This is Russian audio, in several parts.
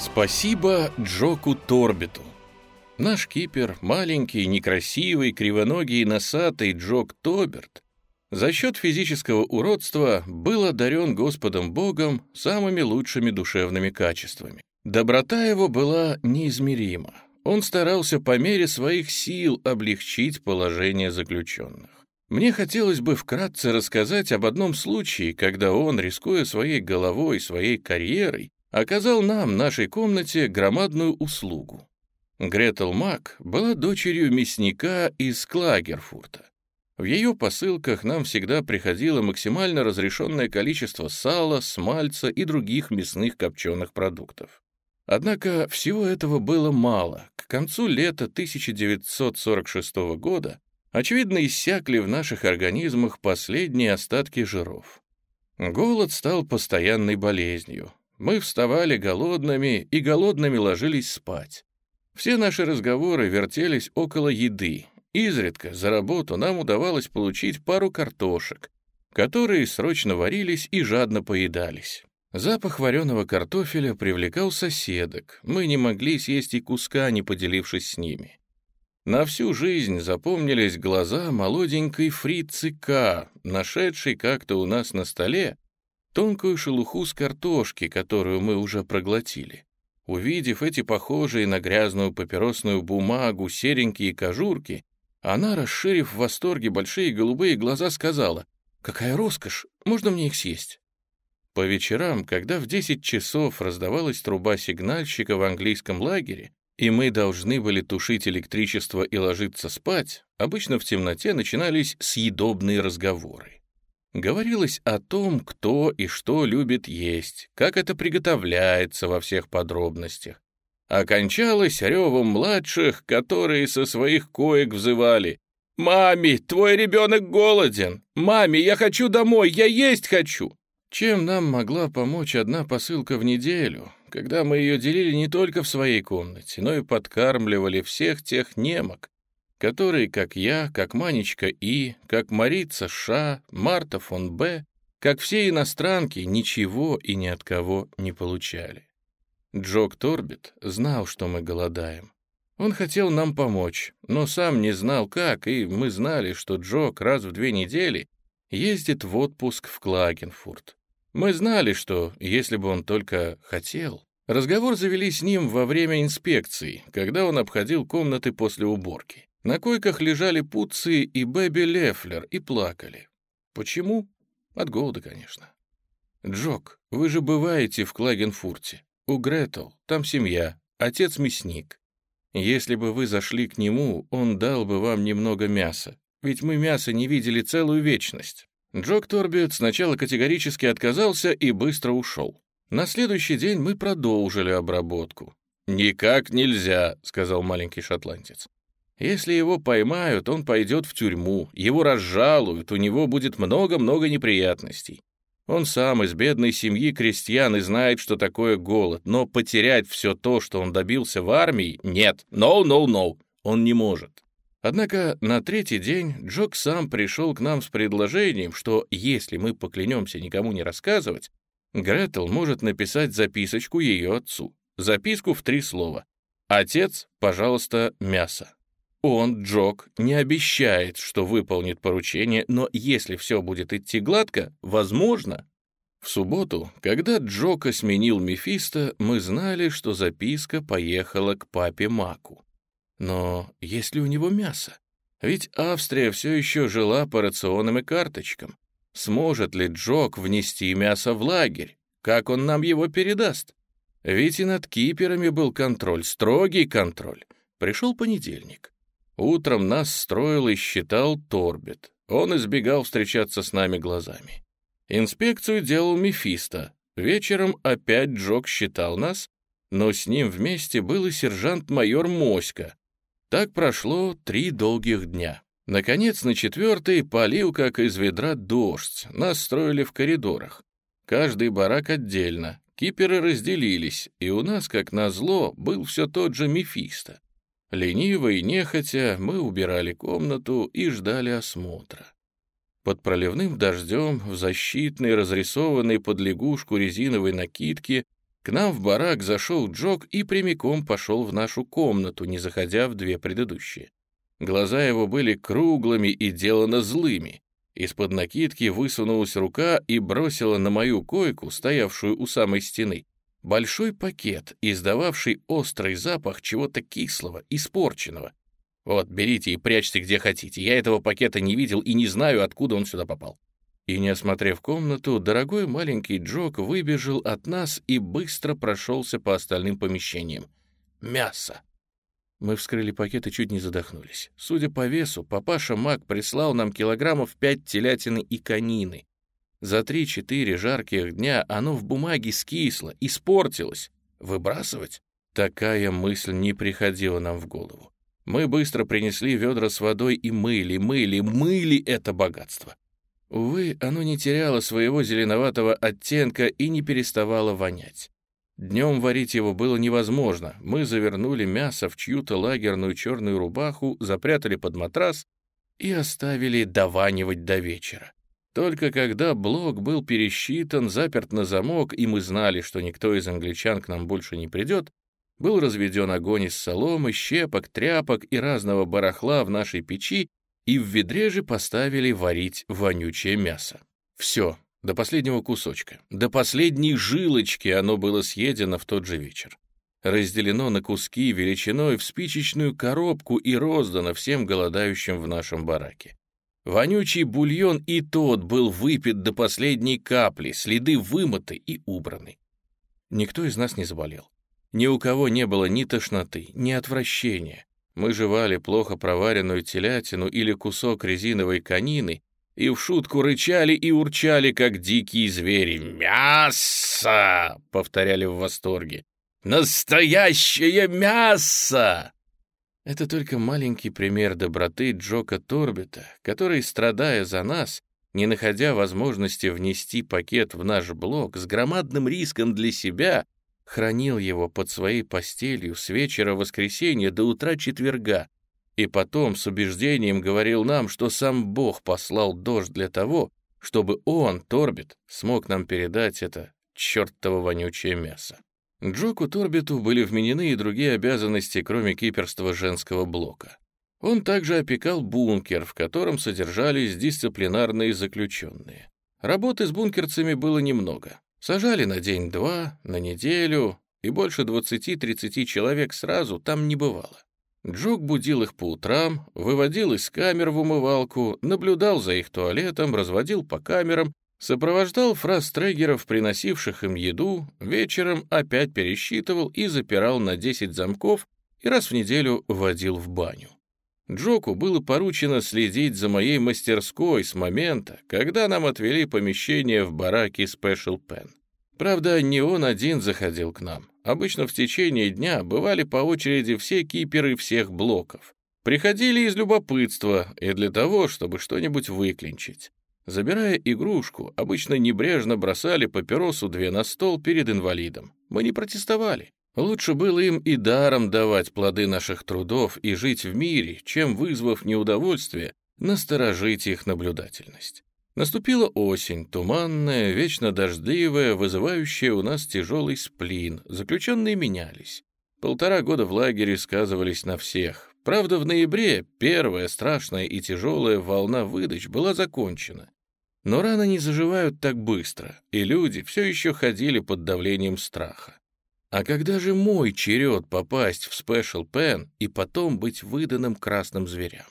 Спасибо Джоку Торбиту. Наш кипер, маленький, некрасивый, кривоногий носатый Джок Тоберт, за счет физического уродства был одарен Господом Богом самыми лучшими душевными качествами. Доброта его была неизмерима. Он старался по мере своих сил облегчить положение заключенных. Мне хотелось бы вкратце рассказать об одном случае, когда он, рискуя своей головой, своей карьерой, оказал нам, нашей комнате, громадную услугу. Гретел Мак была дочерью мясника из Клагерфурта. В ее посылках нам всегда приходило максимально разрешенное количество сала, смальца и других мясных копченых продуктов. Однако всего этого было мало. К концу лета 1946 года, очевидно, иссякли в наших организмах последние остатки жиров. Голод стал постоянной болезнью. Мы вставали голодными и голодными ложились спать. Все наши разговоры вертелись около еды. Изредка за работу нам удавалось получить пару картошек, которые срочно варились и жадно поедались. Запах вареного картофеля привлекал соседок. Мы не могли съесть и куска, не поделившись с ними. На всю жизнь запомнились глаза молоденькой фрицы К, нашедшей как-то у нас на столе тонкую шелуху с картошки, которую мы уже проглотили. Увидев эти похожие на грязную папиросную бумагу серенькие кожурки, она, расширив в восторге большие голубые глаза, сказала, «Какая роскошь! Можно мне их съесть?» По вечерам, когда в 10 часов раздавалась труба сигнальщика в английском лагере, и мы должны были тушить электричество и ложиться спать, обычно в темноте начинались съедобные разговоры. Говорилось о том, кто и что любит есть, как это приготовляется во всех подробностях. Окончалось ревом младших, которые со своих коек взывали. «Маме, твой ребенок голоден! Маме, я хочу домой, я есть хочу!» Чем нам могла помочь одна посылка в неделю, когда мы ее делили не только в своей комнате, но и подкармливали всех тех немок, которые, как я, как Манечка И, как Марица Ша, Марта фон Б, как все иностранки, ничего и ни от кого не получали. Джок Торбит знал, что мы голодаем. Он хотел нам помочь, но сам не знал как, и мы знали, что Джок раз в две недели ездит в отпуск в Клагенфурт. Мы знали, что, если бы он только хотел... Разговор завели с ним во время инспекции, когда он обходил комнаты после уборки. На койках лежали Пуцци и Бэби Лефлер и плакали. Почему? От голода, конечно. «Джок, вы же бываете в Клагенфурте. У Гретл, там семья, отец мясник. Если бы вы зашли к нему, он дал бы вам немного мяса, ведь мы мяса не видели целую вечность». Джок Торбит сначала категорически отказался и быстро ушел. На следующий день мы продолжили обработку. «Никак нельзя», — сказал маленький шотландец. Если его поймают, он пойдет в тюрьму, его разжалуют, у него будет много-много неприятностей. Он сам из бедной семьи крестьян и знает, что такое голод, но потерять все то, что он добился в армии, нет. No, no, no. Он не может. Однако на третий день Джок сам пришел к нам с предложением, что если мы поклянемся никому не рассказывать, Гретел может написать записочку ее отцу. Записку в три слова. «Отец, пожалуйста, мясо». Он, Джок, не обещает, что выполнит поручение, но если все будет идти гладко, возможно. В субботу, когда Джока сменил Мефисто, мы знали, что записка поехала к папе Маку. Но есть ли у него мясо? Ведь Австрия все еще жила по рационам и карточкам. Сможет ли Джок внести мясо в лагерь? Как он нам его передаст? Ведь и над киперами был контроль, строгий контроль. Пришел понедельник. Утром нас строил и считал Торбит. Он избегал встречаться с нами глазами. Инспекцию делал Мефисто. Вечером опять Джок считал нас, но с ним вместе был и сержант-майор Моська. Так прошло три долгих дня. Наконец, на четвертый полил, как из ведра, дождь. Нас строили в коридорах. Каждый барак отдельно. Киперы разделились, и у нас, как назло, был все тот же Мефисто. Лениво и нехотя мы убирали комнату и ждали осмотра. Под проливным дождем, в защитной, разрисованной под лягушку резиновой накидке, К нам в барак зашел Джок и прямиком пошел в нашу комнату, не заходя в две предыдущие. Глаза его были круглыми и делано злыми. Из-под накидки высунулась рука и бросила на мою койку, стоявшую у самой стены, большой пакет, издававший острый запах чего-то кислого, испорченного. Вот, берите и прячьте где хотите. Я этого пакета не видел и не знаю, откуда он сюда попал. И не осмотрев комнату, дорогой маленький Джок выбежал от нас и быстро прошелся по остальным помещениям. Мясо. Мы вскрыли пакет и чуть не задохнулись. Судя по весу, папаша Мак прислал нам килограммов пять телятины и конины. За три-четыре жарких дня оно в бумаге скисло, испортилось. Выбрасывать? Такая мысль не приходила нам в голову. Мы быстро принесли ведра с водой и мыли, мыли, мыли это богатство. Увы, оно не теряло своего зеленоватого оттенка и не переставало вонять. Днем варить его было невозможно. Мы завернули мясо в чью-то лагерную черную рубаху, запрятали под матрас и оставили дованивать до вечера. Только когда блок был пересчитан, заперт на замок, и мы знали, что никто из англичан к нам больше не придет, был разведен огонь из соломы, щепок, тряпок и разного барахла в нашей печи, и в ведре же поставили варить вонючее мясо. Все, до последнего кусочка, до последней жилочки оно было съедено в тот же вечер. Разделено на куски величиной в спичечную коробку и роздано всем голодающим в нашем бараке. Вонючий бульон и тот был выпит до последней капли, следы вымыты и убраны. Никто из нас не заболел. Ни у кого не было ни тошноты, ни отвращения. Мы жевали плохо проваренную телятину или кусок резиновой конины и в шутку рычали и урчали, как дикие звери. «Мясо!» — повторяли в восторге. «Настоящее мясо!» Это только маленький пример доброты Джока Торбита, который, страдая за нас, не находя возможности внести пакет в наш блок с громадным риском для себя, хранил его под своей постелью с вечера воскресенья до утра четверга, и потом с убеждением говорил нам, что сам Бог послал дождь для того, чтобы он, Торбит, смог нам передать это чертово вонючее мясо. Джоку Торбиту были вменены и другие обязанности, кроме киперства женского блока. Он также опекал бункер, в котором содержались дисциплинарные заключенные. Работы с бункерцами было немного. Сажали на день-два, на неделю, и больше 20-30 человек сразу там не бывало. Джок будил их по утрам, выводил из камер в умывалку, наблюдал за их туалетом, разводил по камерам, сопровождал фраз трегеров, приносивших им еду, вечером опять пересчитывал и запирал на 10 замков и раз в неделю водил в баню. Джоку было поручено следить за моей мастерской с момента, когда нам отвели помещение в бараке Special Pen. Правда, не он один заходил к нам. Обычно в течение дня бывали по очереди все киперы всех блоков. Приходили из любопытства и для того, чтобы что-нибудь выклинчить. Забирая игрушку, обычно небрежно бросали папиросу две на стол перед инвалидом. Мы не протестовали. Лучше было им и даром давать плоды наших трудов и жить в мире, чем, вызвав неудовольствие, насторожить их наблюдательность. Наступила осень, туманная, вечно дождливая, вызывающая у нас тяжелый сплин. Заключенные менялись. Полтора года в лагере сказывались на всех. Правда, в ноябре первая страшная и тяжелая волна выдач была закончена. Но раны не заживают так быстро, и люди все еще ходили под давлением страха. А когда же мой черед попасть в Special Pen и потом быть выданным красным зверям?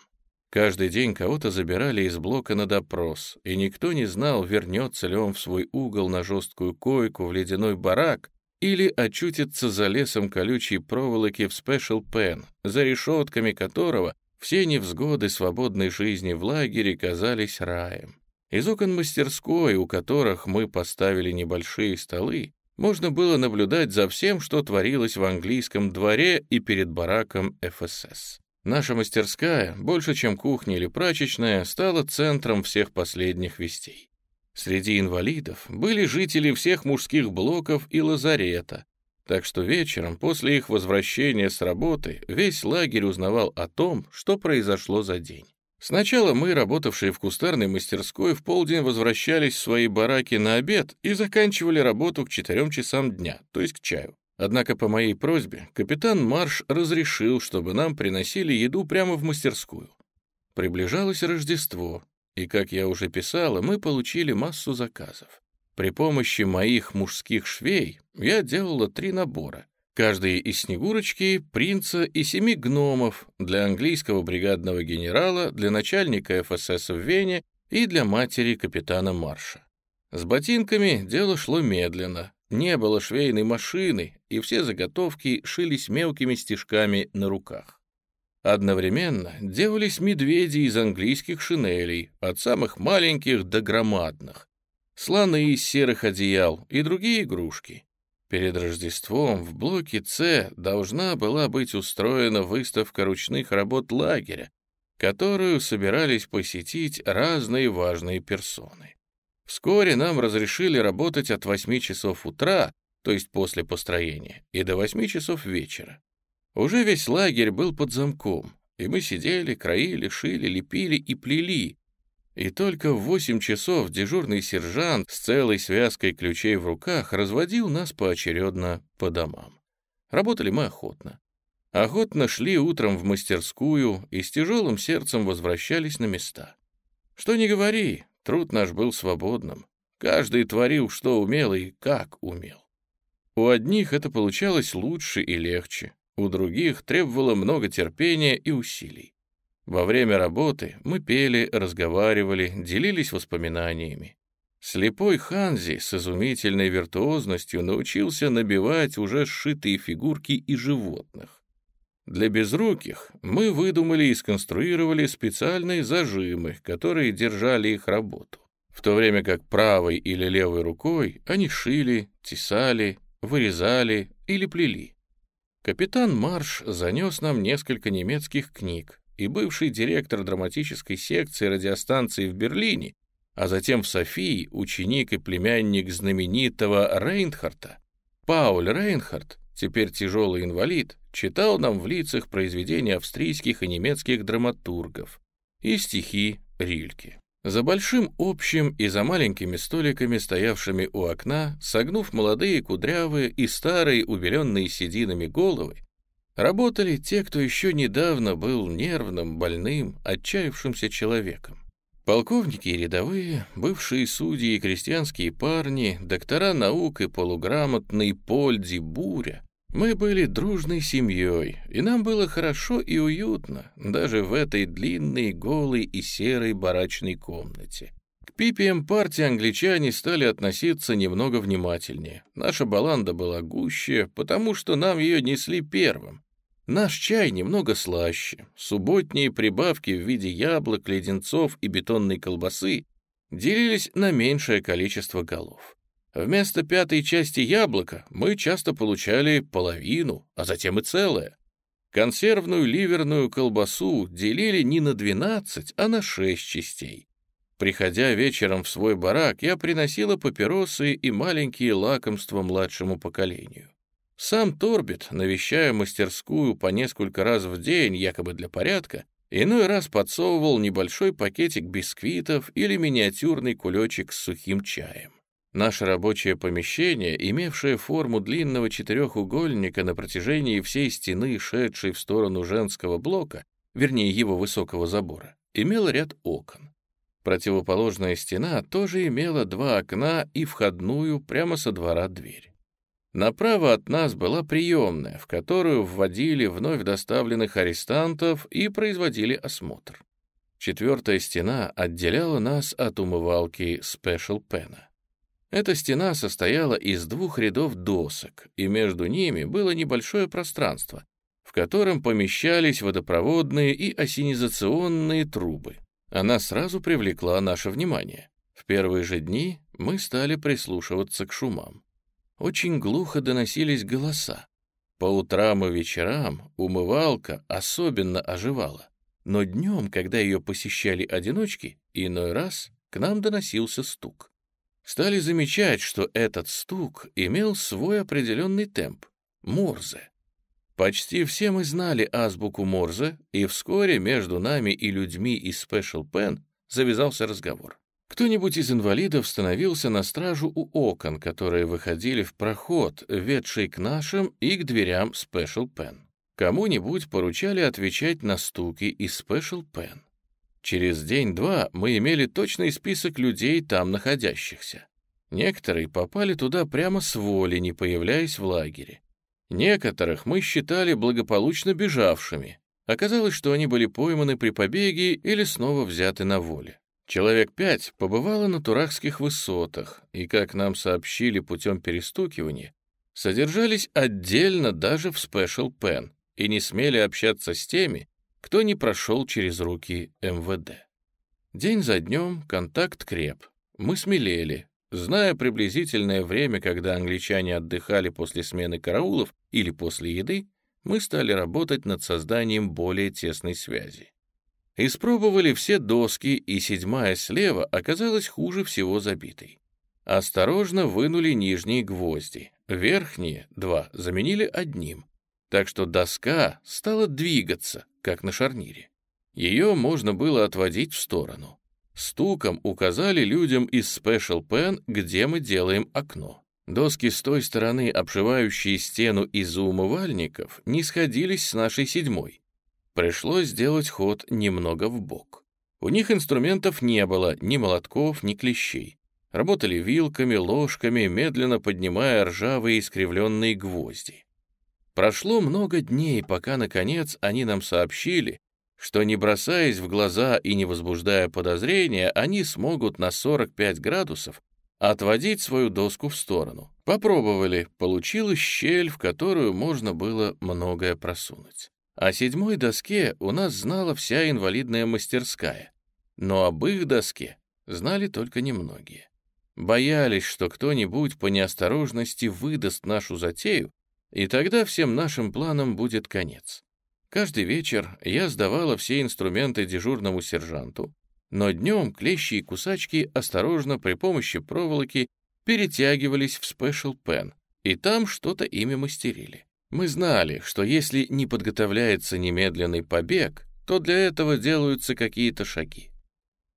Каждый день кого-то забирали из блока на допрос, и никто не знал, вернется ли он в свой угол на жесткую койку в ледяной барак или очутится за лесом колючей проволоки в Special Pen, за решетками которого все невзгоды свободной жизни в лагере казались раем. Из окон мастерской, у которых мы поставили небольшие столы, можно было наблюдать за всем, что творилось в английском дворе и перед бараком ФСС. Наша мастерская, больше чем кухня или прачечная, стала центром всех последних вестей. Среди инвалидов были жители всех мужских блоков и лазарета, так что вечером, после их возвращения с работы, весь лагерь узнавал о том, что произошло за день. Сначала мы, работавшие в кустарной мастерской, в полдень возвращались в свои бараки на обед и заканчивали работу к четырем часам дня, то есть к чаю. Однако по моей просьбе капитан Марш разрешил, чтобы нам приносили еду прямо в мастерскую. Приближалось Рождество, и, как я уже писала, мы получили массу заказов. При помощи моих мужских швей я делала три набора. Каждый из Снегурочки, принца и семи гномов для английского бригадного генерала, для начальника ФСС в Вене и для матери капитана Марша. С ботинками дело шло медленно. Не было швейной машины, и все заготовки шились мелкими стежками на руках. Одновременно делались медведи из английских шинелей, от самых маленьких до громадных, слоны из серых одеял и другие игрушки. Перед Рождеством в блоке С должна была быть устроена выставка ручных работ лагеря, которую собирались посетить разные важные персоны. Вскоре нам разрешили работать от 8 часов утра, то есть после построения, и до 8 часов вечера. Уже весь лагерь был под замком, и мы сидели, краили, шили, лепили и плели, и только в восемь часов дежурный сержант с целой связкой ключей в руках разводил нас поочередно по домам. Работали мы охотно. Охотно шли утром в мастерскую и с тяжелым сердцем возвращались на места. Что ни говори, труд наш был свободным. Каждый творил, что умел и как умел. У одних это получалось лучше и легче, у других требовало много терпения и усилий. Во время работы мы пели, разговаривали, делились воспоминаниями. Слепой Ханзи с изумительной виртуозностью научился набивать уже сшитые фигурки и животных. Для безруких мы выдумали и сконструировали специальные зажимы, которые держали их работу, в то время как правой или левой рукой они шили, тесали, вырезали или плели. Капитан Марш занес нам несколько немецких книг, и бывший директор драматической секции радиостанции в Берлине, а затем в Софии ученик и племянник знаменитого Рейнхарта, Пауль Рейнхард, теперь тяжелый инвалид, читал нам в лицах произведения австрийских и немецких драматургов и стихи Рильке. За большим общим и за маленькими столиками, стоявшими у окна, согнув молодые кудрявые и старые убеленные сединами головы, Работали те, кто еще недавно был нервным, больным, отчаявшимся человеком. Полковники и рядовые, бывшие судьи и крестьянские парни, доктора наук и полуграмотный Польди Буря. Мы были дружной семьей, и нам было хорошо и уютно, даже в этой длинной, голой и серой барачной комнате. К пипиям партии англичане стали относиться немного внимательнее. Наша баланда была гуще, потому что нам ее несли первым. Наш чай немного слаще. Субботние прибавки в виде яблок, леденцов и бетонной колбасы делились на меньшее количество голов. Вместо пятой части яблока мы часто получали половину, а затем и целое. Консервную ливерную колбасу делили не на 12, а на 6 частей. Приходя вечером в свой барак, я приносила папиросы и маленькие лакомства младшему поколению. Сам Торбит, навещая мастерскую по несколько раз в день, якобы для порядка, иной раз подсовывал небольшой пакетик бисквитов или миниатюрный кулечек с сухим чаем. Наше рабочее помещение, имевшее форму длинного четырехугольника на протяжении всей стены, шедшей в сторону женского блока, вернее его высокого забора, имело ряд окон. Противоположная стена тоже имела два окна и входную прямо со двора дверь. Направо от нас была приемная, в которую вводили вновь доставленных арестантов и производили осмотр. Четвертая стена отделяла нас от умывалки Special Pen. Эта стена состояла из двух рядов досок, и между ними было небольшое пространство, в котором помещались водопроводные и осенизационные трубы. Она сразу привлекла наше внимание. В первые же дни мы стали прислушиваться к шумам очень глухо доносились голоса. По утрам и вечерам умывалка особенно оживала. Но днем, когда ее посещали одиночки, иной раз к нам доносился стук. Стали замечать, что этот стук имел свой определенный темп — морзе. Почти все мы знали азбуку Морзе, и вскоре между нами и людьми из Special Pen завязался разговор. Кто-нибудь из инвалидов становился на стражу у окон, которые выходили в проход, ведший к нашим и к дверям Special Pen. Кому-нибудь поручали отвечать на стуки из Special Pen. Через день-два мы имели точный список людей, там находящихся. Некоторые попали туда прямо с воли, не появляясь в лагере. Некоторых мы считали благополучно бежавшими. Оказалось, что они были пойманы при побеге или снова взяты на воле. Человек пять побывало на Турахских высотах, и, как нам сообщили путем перестукивания, содержались отдельно даже в Special Pen и не смели общаться с теми, кто не прошел через руки МВД. День за днем контакт креп. Мы смелели, Зная приблизительное время, когда англичане отдыхали после смены караулов или после еды, мы стали работать над созданием более тесной связи. Испробовали все доски, и седьмая слева оказалась хуже всего забитой. Осторожно вынули нижние гвозди, верхние два заменили одним, так что доска стала двигаться, как на шарнире. Ее можно было отводить в сторону. Стуком указали людям из Special Pen, где мы делаем окно. Доски с той стороны, обшивающие стену из-за умывальников, не сходились с нашей седьмой. Пришлось сделать ход немного в бок. У них инструментов не было, ни молотков, ни клещей. Работали вилками, ложками, медленно поднимая ржавые искривленные гвозди. Прошло много дней, пока, наконец, они нам сообщили, что не бросаясь в глаза и не возбуждая подозрения, они смогут на 45 градусов отводить свою доску в сторону. Попробовали, получилась щель, в которую можно было многое просунуть. О седьмой доске у нас знала вся инвалидная мастерская, но об их доске знали только немногие. Боялись, что кто-нибудь по неосторожности выдаст нашу затею, и тогда всем нашим планам будет конец. Каждый вечер я сдавала все инструменты дежурному сержанту, но днем клещи и кусачки осторожно при помощи проволоки перетягивались в Special Pen, и там что-то ими мастерили. Мы знали, что если не подготовляется немедленный побег, то для этого делаются какие-то шаги.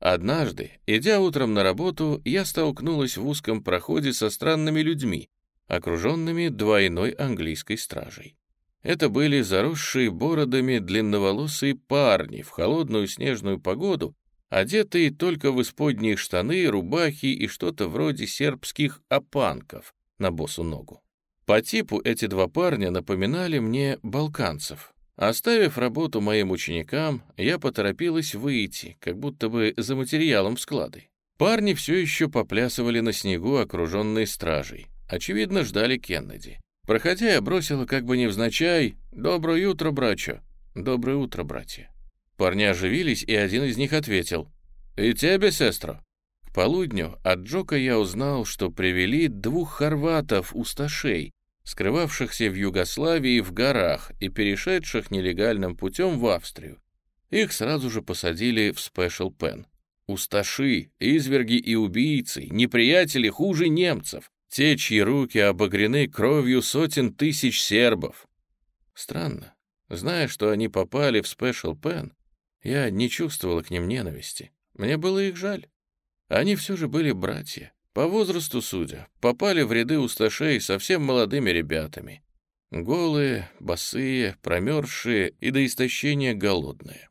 Однажды, идя утром на работу, я столкнулась в узком проходе со странными людьми, окруженными двойной английской стражей. Это были заросшие бородами длинноволосые парни в холодную снежную погоду, одетые только в исподние штаны, рубахи и что-то вроде сербских опанков на босу ногу. По типу эти два парня напоминали мне балканцев. Оставив работу моим ученикам, я поторопилась выйти, как будто бы за материалом в склады. Парни все еще поплясывали на снегу, окруженные стражей. Очевидно, ждали Кеннеди. Проходя, я бросила как бы невзначай «Доброе утро, братья!» «Доброе утро, братья!» Парни оживились, и один из них ответил «И тебе, сестра?» К полудню от Джока я узнал, что привели двух хорватов-усташей, скрывавшихся в Югославии в горах и перешедших нелегальным путем в Австрию. Их сразу же посадили в Special Pen. Усташи, изверги и убийцы, неприятели хуже немцев те, чьи руки обогрены кровью сотен тысяч сербов. Странно. Зная, что они попали в Special Pen, я не чувствовала к ним ненависти. Мне было их жаль. Они все же были братья. По возрасту, судя, попали в ряды усташей совсем молодыми ребятами. Голые, босые, промерзшие и до истощения голодные.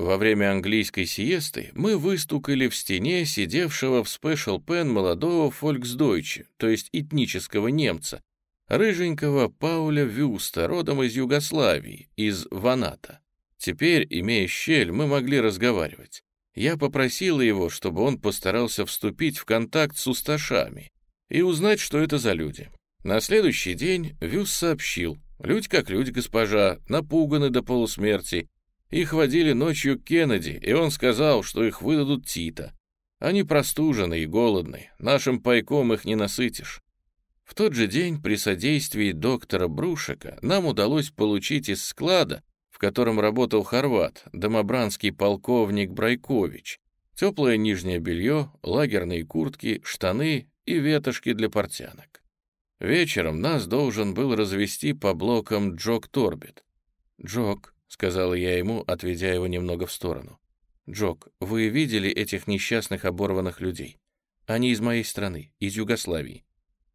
Во время английской сиесты мы выстукали в стене сидевшего в Special Pen молодого фольксдойча, то есть этнического немца, рыженького Пауля Вюста, родом из Югославии, из Ваната. Теперь, имея щель, мы могли разговаривать. Я попросила его, чтобы он постарался вступить в контакт с усташами и узнать, что это за люди. На следующий день Вюс сообщил, «Людь как людь, госпожа, напуганы до полусмерти, их водили ночью к Кеннеди, и он сказал, что их выдадут Тита. Они простужены и голодны, нашим пайком их не насытишь. В тот же день при содействии доктора Брушека нам удалось получить из склада, в котором работал хорват, домобранский полковник Брайкович, теплое нижнее белье, лагерные куртки, штаны и ветошки для портянок. Вечером нас должен был развести по блокам Джок Торбит. «Джок», — сказала я ему, отведя его немного в сторону. «Джок, вы видели этих несчастных оборванных людей? Они из моей страны, из Югославии».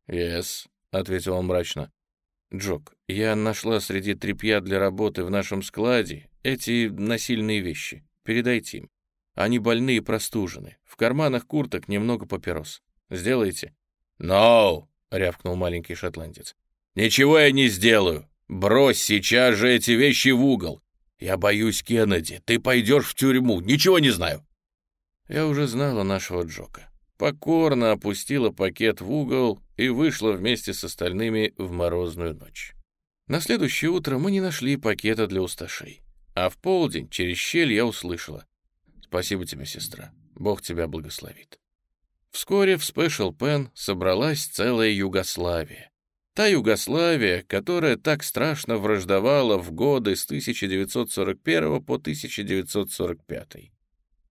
«Yes», — ответил он мрачно. «Джок, я нашла среди тряпья для работы в нашем складе эти насильные вещи. Передайте им. Они больные и простужены. В карманах курток немного папирос. Сделайте». «No!» — рявкнул маленький шотландец. «Ничего я не сделаю. Брось сейчас же эти вещи в угол. Я боюсь, Кеннеди, ты пойдешь в тюрьму. Ничего не знаю». Я уже знала нашего Джока. Покорно опустила пакет в угол и вышла вместе с остальными в морозную ночь. На следующее утро мы не нашли пакета для усташей. А в полдень через щель я услышала. «Спасибо тебе, сестра. Бог тебя благословит». Вскоре в Special Pen собралась целая Югославия. Та Югославия, которая так страшно враждовала в годы с 1941 по 1945.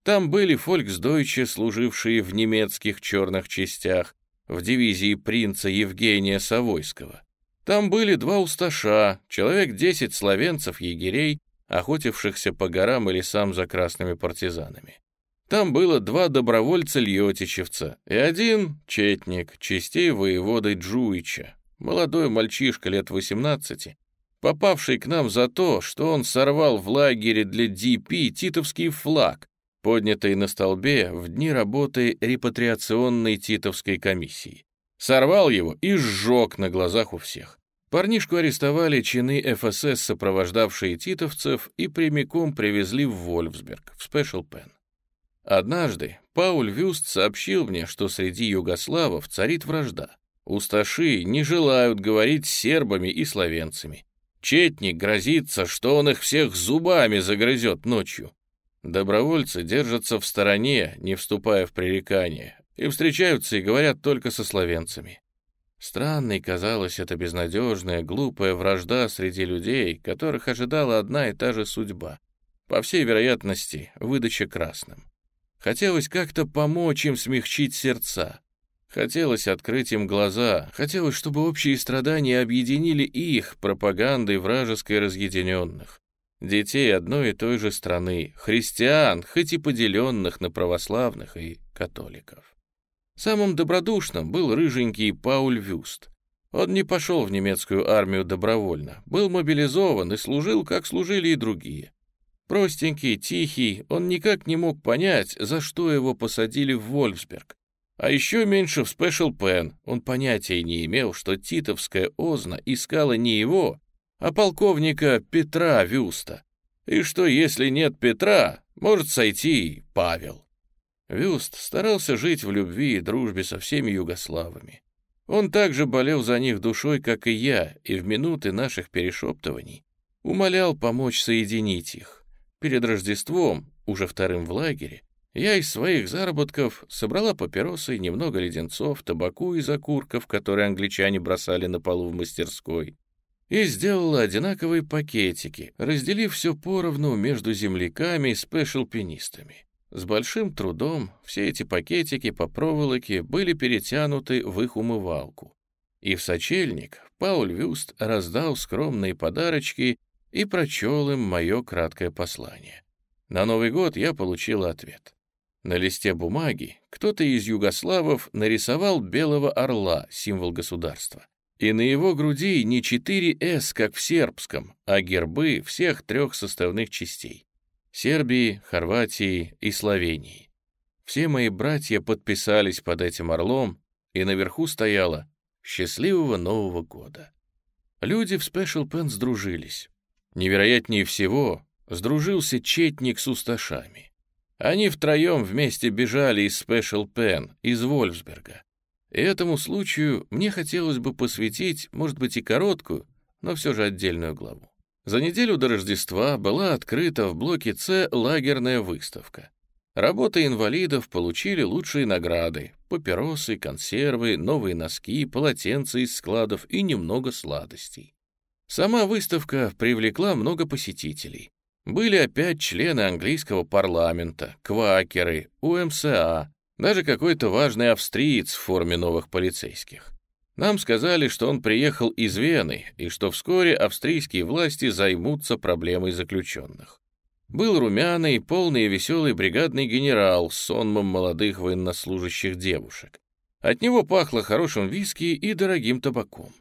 Там были фольксдойче, служившие в немецких черных частях, в дивизии принца Евгения Савойского. Там были два усташа, человек десять словенцев-егерей, охотившихся по горам и лесам за красными партизанами. Там было два добровольца-льотичевца и один четник, частей воеводы Джуича, молодой мальчишка лет 18, попавший к нам за то, что он сорвал в лагере для ДП титовский флаг, поднятый на столбе в дни работы репатриационной титовской комиссии. Сорвал его и сжег на глазах у всех. Парнишку арестовали чины ФСС, сопровождавшие титовцев, и прямиком привезли в Вольфсберг, в Спешл Пен. Однажды Пауль Вюст сообщил мне, что среди югославов царит вражда. Усташи не желают говорить с сербами и словенцами. Четник грозится, что он их всех зубами загрызет ночью. Добровольцы держатся в стороне, не вступая в пререкания, и встречаются и говорят только со словенцами. Странной казалась эта безнадежная, глупая вражда среди людей, которых ожидала одна и та же судьба. По всей вероятности, выдача красным. Хотелось как-то помочь им смягчить сердца. Хотелось открыть им глаза, хотелось, чтобы общие страдания объединили их пропагандой вражеской разъединенных. Детей одной и той же страны, христиан, хоть и поделенных на православных и католиков. Самым добродушным был рыженький Пауль Вюст. Он не пошел в немецкую армию добровольно, был мобилизован и служил, как служили и другие. Простенький, тихий, он никак не мог понять, за что его посадили в Вольфсберг. А еще меньше в Спешл Пен он понятия не имел, что титовская озна искала не его, а полковника Петра Вюста. И что, если нет Петра, может сойти Павел. Вюст старался жить в любви и дружбе со всеми югославами. Он также болел за них душой, как и я, и в минуты наших перешептываний умолял помочь соединить их. Перед Рождеством, уже вторым в лагере, я из своих заработков собрала папиросы, немного леденцов, табаку из окурков, которые англичане бросали на полу в мастерской, и сделала одинаковые пакетики, разделив все поровну между земляками и спешл-пенистами. С большим трудом все эти пакетики по проволоке были перетянуты в их умывалку. И в сочельник Пауль Вюст раздал скромные подарочки и прочел им мое краткое послание. На Новый год я получил ответ. На листе бумаги кто-то из югославов нарисовал белого орла, символ государства. И на его груди не четыре «С», как в сербском, а гербы всех трех составных частей — Сербии, Хорватии и Словении. Все мои братья подписались под этим орлом, и наверху стояло «Счастливого Нового года». Люди в Special Pen сдружились. Невероятнее всего, сдружился четник с усташами. Они втроем вместе бежали из Special Pen, из Вольфсберга. И этому случаю мне хотелось бы посвятить, может быть, и короткую, но все же отдельную главу. За неделю до Рождества была открыта в блоке С лагерная выставка. Работы инвалидов получили лучшие награды — папиросы, консервы, новые носки, полотенца из складов и немного сладостей. Сама выставка привлекла много посетителей. Были опять члены английского парламента, квакеры, УМСА, даже какой-то важный австриец в форме новых полицейских. Нам сказали, что он приехал из Вены и что вскоре австрийские власти займутся проблемой заключенных. Был румяный, полный и веселый бригадный генерал с сонмом молодых военнослужащих девушек. От него пахло хорошим виски и дорогим табаком.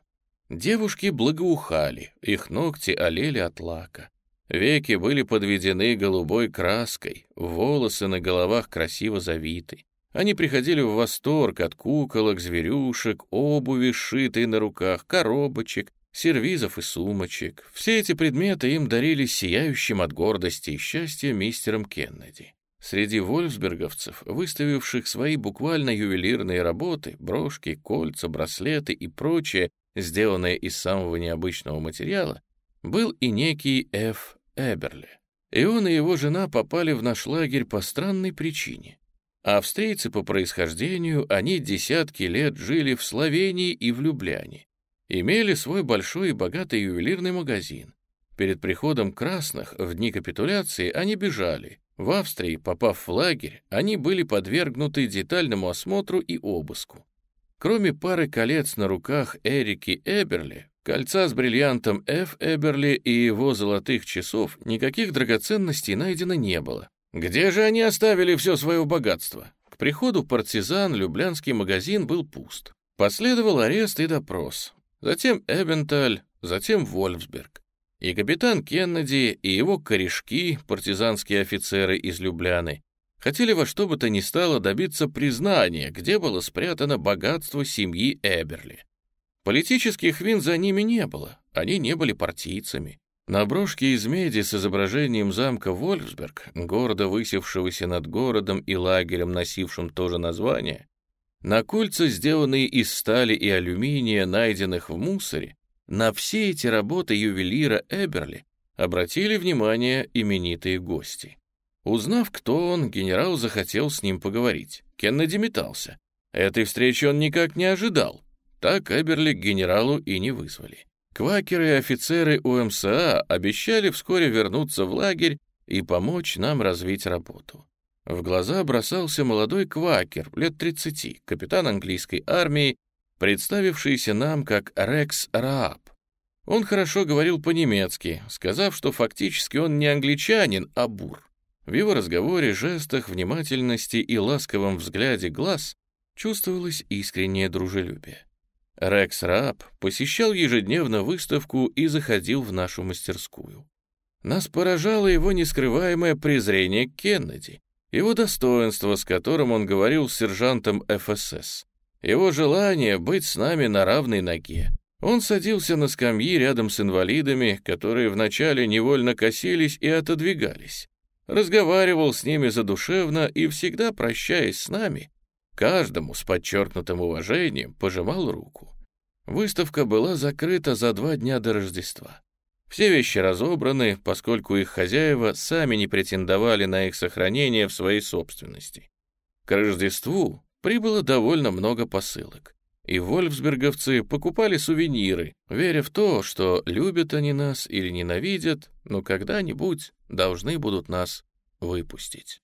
Девушки благоухали, их ногти олели от лака. Веки были подведены голубой краской, волосы на головах красиво завиты. Они приходили в восторг от куколок, зверюшек, обуви, сшитой на руках, коробочек, сервизов и сумочек. Все эти предметы им дарили сияющим от гордости и счастья мистером Кеннеди. Среди вольфсберговцев, выставивших свои буквально ювелирные работы, брошки, кольца, браслеты и прочее, сделанное из самого необычного материала, был и некий Ф. Эберли. И он и его жена попали в наш лагерь по странной причине. Австрийцы по происхождению, они десятки лет жили в Словении и в Любляне. Имели свой большой и богатый ювелирный магазин. Перед приходом красных в дни капитуляции они бежали, в Австрии, попав в лагерь, они были подвергнуты детальному осмотру и обыску. Кроме пары колец на руках Эрики Эберли, кольца с бриллиантом Ф. Эберли и его золотых часов, никаких драгоценностей найдено не было. Где же они оставили все свое богатство? К приходу партизан Люблянский магазин был пуст. Последовал арест и допрос. Затем Эбенталь, затем Вольфсберг. И капитан Кеннеди, и его корешки, партизанские офицеры из Любляны, хотели во что бы то ни стало добиться признания, где было спрятано богатство семьи Эберли. Политических вин за ними не было, они не были партийцами. На брошке из меди с изображением замка Вольфсберг, города, высевшегося над городом и лагерем, носившим то же название, на кольца, сделанные из стали и алюминия, найденных в мусоре, на все эти работы ювелира Эберли обратили внимание именитые гости. Узнав, кто он, генерал захотел с ним поговорить. Кеннеди метался. Этой встречи он никак не ожидал. Так Эберли к генералу и не вызвали. Квакеры и офицеры УМСА обещали вскоре вернуться в лагерь и помочь нам развить работу. В глаза бросался молодой квакер, лет 30, капитан английской армии, представившийся нам как Рекс Рааб. Он хорошо говорил по-немецки, сказав, что фактически он не англичанин, а бур. В его разговоре, жестах, внимательности и ласковом взгляде глаз чувствовалось искреннее дружелюбие. Рекс Рааб посещал ежедневно выставку и заходил в нашу мастерскую. Нас поражало его нескрываемое презрение к Кеннеди, его достоинство, с которым он говорил с сержантом ФСС его желание быть с нами на равной ноге. Он садился на скамьи рядом с инвалидами, которые вначале невольно косились и отодвигались. Разговаривал с ними задушевно и, всегда прощаясь с нами, каждому с подчеркнутым уважением пожимал руку. Выставка была закрыта за два дня до Рождества. Все вещи разобраны, поскольку их хозяева сами не претендовали на их сохранение в своей собственности. К Рождеству прибыло довольно много посылок. И вольфсберговцы покупали сувениры, веря в то, что любят они нас или ненавидят, но когда-нибудь должны будут нас выпустить.